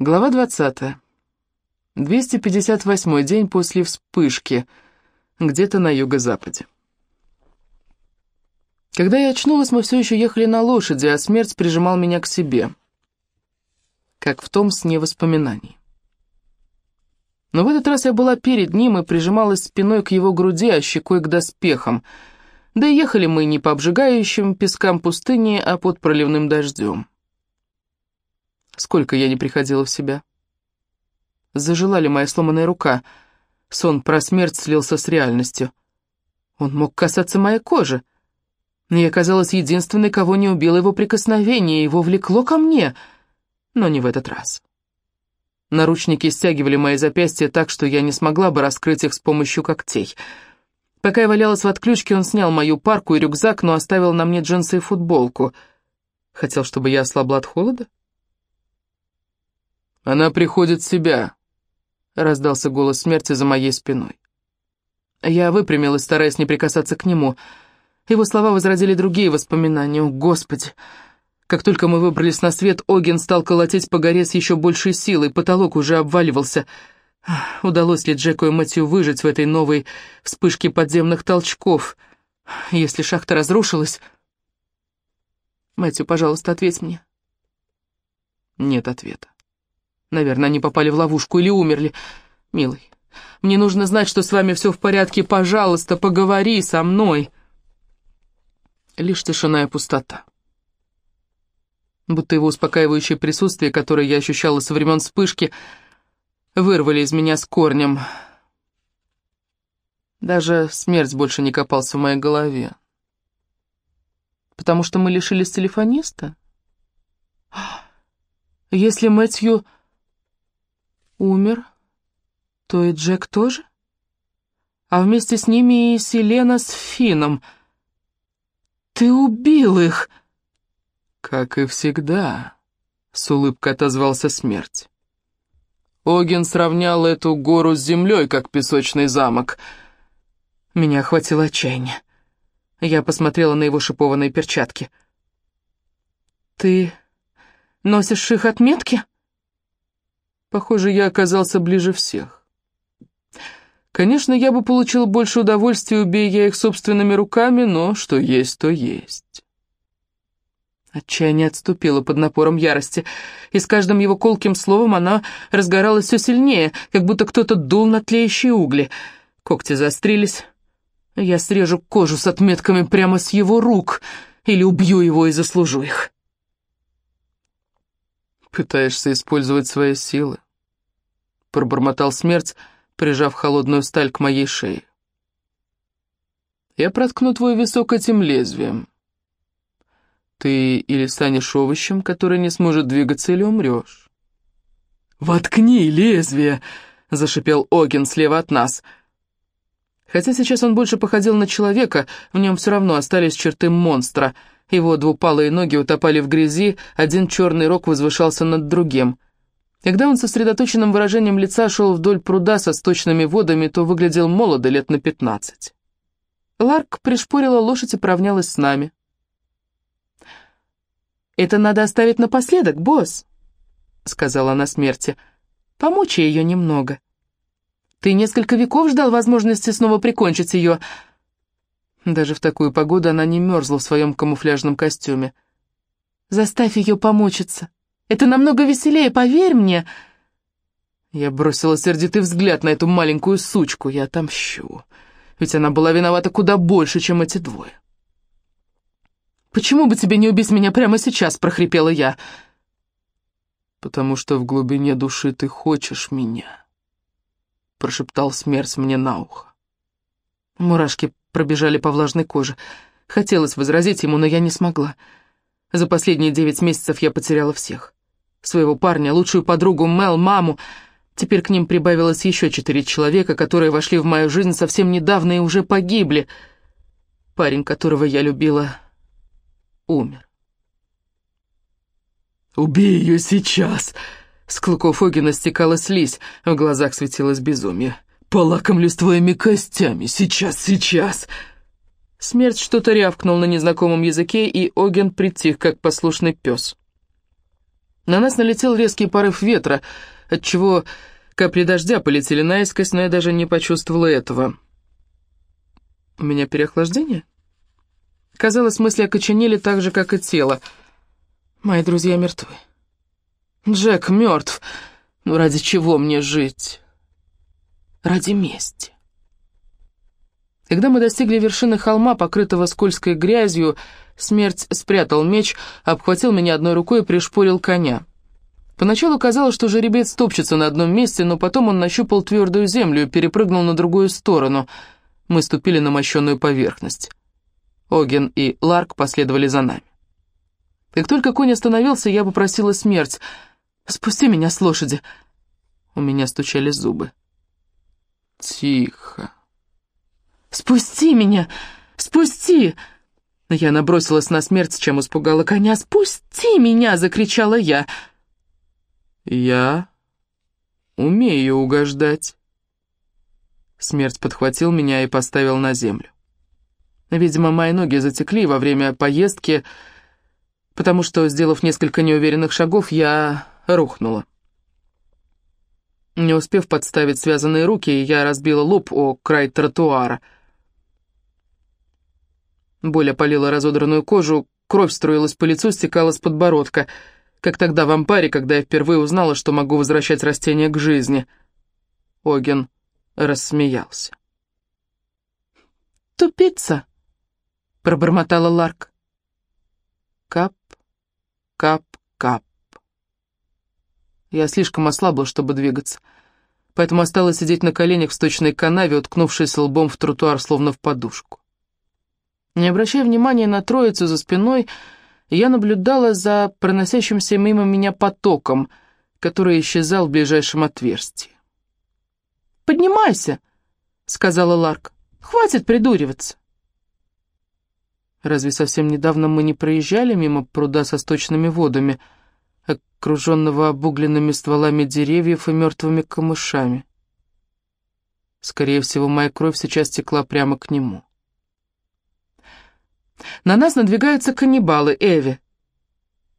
Глава 20. 258 день после вспышки, где-то на юго-западе. Когда я очнулась, мы все еще ехали на лошади, а смерть прижимал меня к себе, как в том сне воспоминаний. Но в этот раз я была перед ним и прижималась спиной к его груди, а щекой к доспехам. Да и ехали мы не по обжигающим пескам пустыни, а под проливным дождем. Сколько я не приходила в себя. Зажила ли моя сломанная рука? Сон про смерть слился с реальностью. Он мог касаться моей кожи. Я казалась единственной, кого не убило его прикосновение, его влекло ко мне, но не в этот раз. Наручники стягивали мои запястья так, что я не смогла бы раскрыть их с помощью когтей. Пока я валялась в отключке, он снял мою парку и рюкзак, но оставил на мне джинсы и футболку. Хотел, чтобы я ослабла от холода? «Она приходит в себя», — раздался голос смерти за моей спиной. Я выпрямилась, стараясь не прикасаться к нему. Его слова возродили другие воспоминания. Господи! Как только мы выбрались на свет, Оген стал колотить по горе с еще большей силой, потолок уже обваливался. Удалось ли Джеку и Мэтью выжить в этой новой вспышке подземных толчков? Если шахта разрушилась... Мэтью, пожалуйста, ответь мне. Нет ответа. Наверное, они попали в ловушку или умерли. Милый, мне нужно знать, что с вами все в порядке. Пожалуйста, поговори со мной. Лишь тишина и пустота. Будто его успокаивающее присутствие, которое я ощущала со времен вспышки, вырвали из меня с корнем. Даже смерть больше не копался в моей голове. Потому что мы лишились телефониста? Если Мэтью умер, то и Джек тоже? А вместе с ними и Селена с Фином. Ты убил их!» «Как и всегда», — с улыбкой отозвался смерть. Оген сравнял эту гору с землей, как песочный замок. Меня охватило отчаяние. Я посмотрела на его шипованные перчатки. «Ты носишь их отметки?» Похоже, я оказался ближе всех. Конечно, я бы получил больше удовольствия, убей я их собственными руками, но что есть, то есть. Отчаяние отступило под напором ярости, и с каждым его колким словом она разгоралась все сильнее, как будто кто-то дул на тлеющие угли. Когти заострились. Я срежу кожу с отметками прямо с его рук, или убью его и заслужу их. «Пытаешься использовать свои силы?» Пробормотал смерть, прижав холодную сталь к моей шее. «Я проткну твой висок этим лезвием. Ты или станешь овощем, который не сможет двигаться, или умрешь». «Воткни лезвие!» — зашипел Оген слева от нас. Хотя сейчас он больше походил на человека, в нем все равно остались черты монстра — его двупалые ноги утопали в грязи, один черный рог возвышался над другим. Когда он со сосредоточенным выражением лица шел вдоль пруда со сточными водами, то выглядел молодо, лет на пятнадцать. Ларк пришпорила лошадь и поравнялась с нами. «Это надо оставить напоследок, босс», — сказала она смерти. «Помочь ее немного. Ты несколько веков ждал возможности снова прикончить ее, — даже в такую погоду она не мерзла в своем камуфляжном костюме. «Заставь ее помучиться. Это намного веселее, поверь мне!» Я бросила сердитый взгляд на эту маленькую сучку. Я отомщу. Ведь она была виновата куда больше, чем эти двое. «Почему бы тебе не убить меня прямо сейчас?» — прохрипела я. «Потому что в глубине души ты хочешь меня», — прошептал смерть мне на ухо. Мурашки пробежали по влажной коже. Хотелось возразить ему, но я не смогла. За последние девять месяцев я потеряла всех. Своего парня, лучшую подругу Мел, маму. Теперь к ним прибавилось еще четыре человека, которые вошли в мою жизнь совсем недавно и уже погибли. Парень, которого я любила, умер. «Убей ее сейчас!» С клыков Огина стекала слизь, в глазах светилось безумие. Полакомлюсь твоими костями, сейчас, сейчас!» Смерть что-то рявкнул на незнакомом языке, и Оген притих, как послушный пес. На нас налетел резкий порыв ветра, отчего капли дождя полетели наискось, но я даже не почувствовала этого. У меня переохлаждение? Казалось, мысли окоченели так же, как и тело. Мои друзья мертвы. Джек мертв. Ну ради чего мне жить? Ради мести. Когда мы достигли вершины холма, покрытого скользкой грязью, смерть спрятал меч, обхватил меня одной рукой и пришпорил коня. Поначалу казалось, что жеребец топчется на одном месте, но потом он нащупал твердую землю и перепрыгнул на другую сторону. Мы ступили на мощенную поверхность. Оген и Ларк последовали за нами. Как только конь остановился, я попросила смерть. «Спусти меня с лошади!» У меня стучали зубы. «Тихо!» «Спусти меня! Спусти!» Я набросилась на смерть, чем испугала коня. «Спусти меня!» — закричала я. «Я умею угождать». Смерть подхватил меня и поставил на землю. Видимо, мои ноги затекли во время поездки, потому что, сделав несколько неуверенных шагов, я рухнула. Не успев подставить связанные руки, я разбила лоб о край тротуара. Боль опалила разодранную кожу, кровь струилась по лицу, стекала с подбородка, как тогда в ампаре, когда я впервые узнала, что могу возвращать растения к жизни. Оген рассмеялся. «Тупица!» — пробормотала Ларк. Кап, кап, кап. Я слишком ослабла, чтобы двигаться, поэтому осталась сидеть на коленях в сточной канаве, уткнувшись лбом в тротуар, словно в подушку. Не обращая внимания на троицу за спиной, я наблюдала за проносящимся мимо меня потоком, который исчезал в ближайшем отверстии. «Поднимайся!» — сказала Ларк. «Хватит придуриваться!» Разве совсем недавно мы не проезжали мимо пруда со сточными водами — окруженного обугленными стволами деревьев и мертвыми камышами. Скорее всего, моя кровь сейчас текла прямо к нему. «На нас надвигаются каннибалы, Эви!»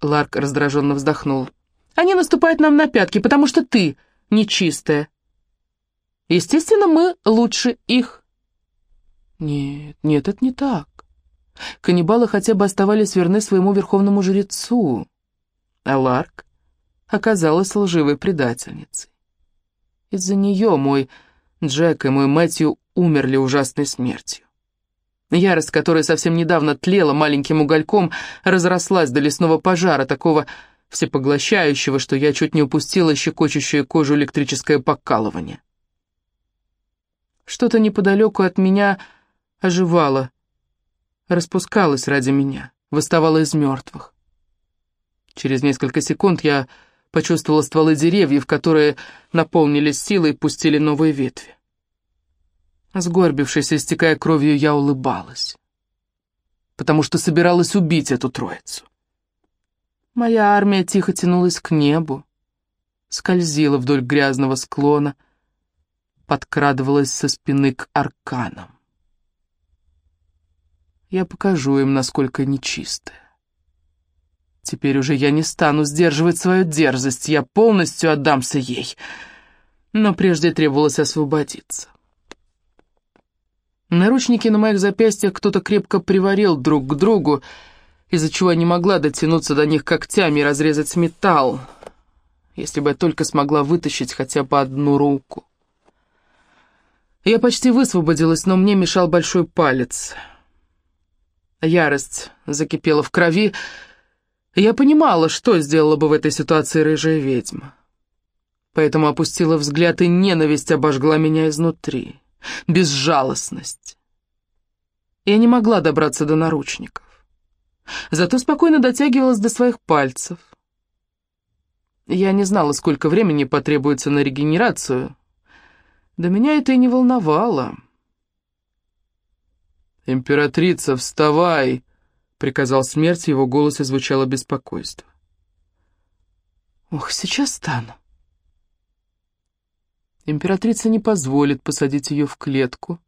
Ларк раздраженно вздохнул. «Они наступают нам на пятки, потому что ты нечистая. Естественно, мы лучше их». «Нет, нет, это не так. Каннибалы хотя бы оставались верны своему верховному жрецу а Ларк оказалась лживой предательницей. Из-за нее мой Джек и мой Мэтью умерли ужасной смертью. Ярость, которая совсем недавно тлела маленьким угольком, разрослась до лесного пожара, такого всепоглощающего, что я чуть не упустила щекочущую кожу электрическое покалывание. Что-то неподалеку от меня оживало, распускалось ради меня, выставало из мертвых. Через несколько секунд я почувствовала стволы деревьев, которые наполнились силой и пустили новые ветви. Сгорбившись и истекая кровью, я улыбалась, потому что собиралась убить эту троицу. Моя армия тихо тянулась к небу, скользила вдоль грязного склона, подкрадывалась со спины к арканам. Я покажу им, насколько нечистая. Теперь уже я не стану сдерживать свою дерзость, я полностью отдамся ей. Но прежде требовалось освободиться. Наручники на моих запястьях кто-то крепко приварил друг к другу, из-за чего я не могла дотянуться до них когтями и разрезать металл, если бы я только смогла вытащить хотя бы одну руку. Я почти высвободилась, но мне мешал большой палец. Ярость закипела в крови, я понимала, что сделала бы в этой ситуации рыжая ведьма. Поэтому опустила взгляд, и ненависть обожгла меня изнутри. Безжалостность. Я не могла добраться до наручников. Зато спокойно дотягивалась до своих пальцев. Я не знала, сколько времени потребуется на регенерацию. Да меня это и не волновало. «Императрица, вставай!» Приказал смерть, его голосе звучало беспокойство. «Ох, сейчас стану». Императрица не позволит посадить ее в клетку,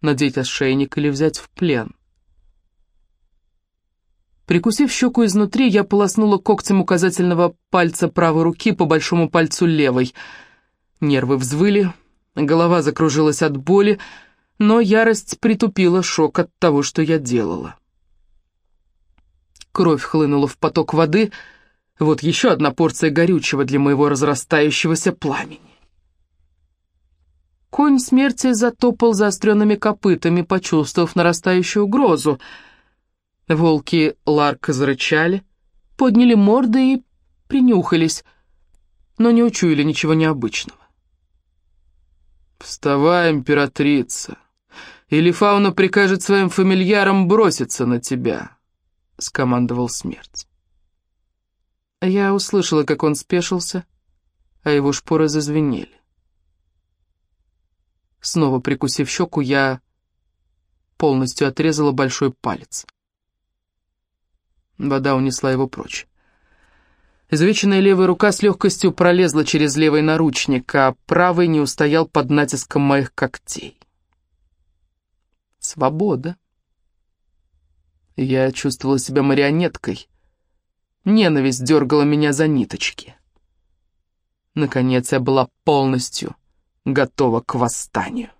надеть ошейник или взять в плен. Прикусив щеку изнутри, я полоснула когтем указательного пальца правой руки по большому пальцу левой. Нервы взвыли, голова закружилась от боли, но ярость притупила шок от того, что я делала. Кровь хлынула в поток воды, вот еще одна порция горючего для моего разрастающегося пламени. Конь смерти затопал заостренными копытами, почувствовав нарастающую угрозу. Волки Ларка зарычали, подняли морды и принюхались, но не учуяли ничего необычного. «Вставай, императрица, или фауна прикажет своим фамильярам броситься на тебя», — скомандовал смерть. Я услышала, как он спешился, а его шпоры зазвенели. Снова прикусив щеку, я полностью отрезала большой палец. Вода унесла его прочь. Изувеченная левая рука с легкостью пролезла через левый наручник, а правый не устоял под натиском моих когтей. Свобода. Я чувствовала себя марионеткой. Ненависть дергала меня за ниточки. Наконец я была полностью готова к восстанию.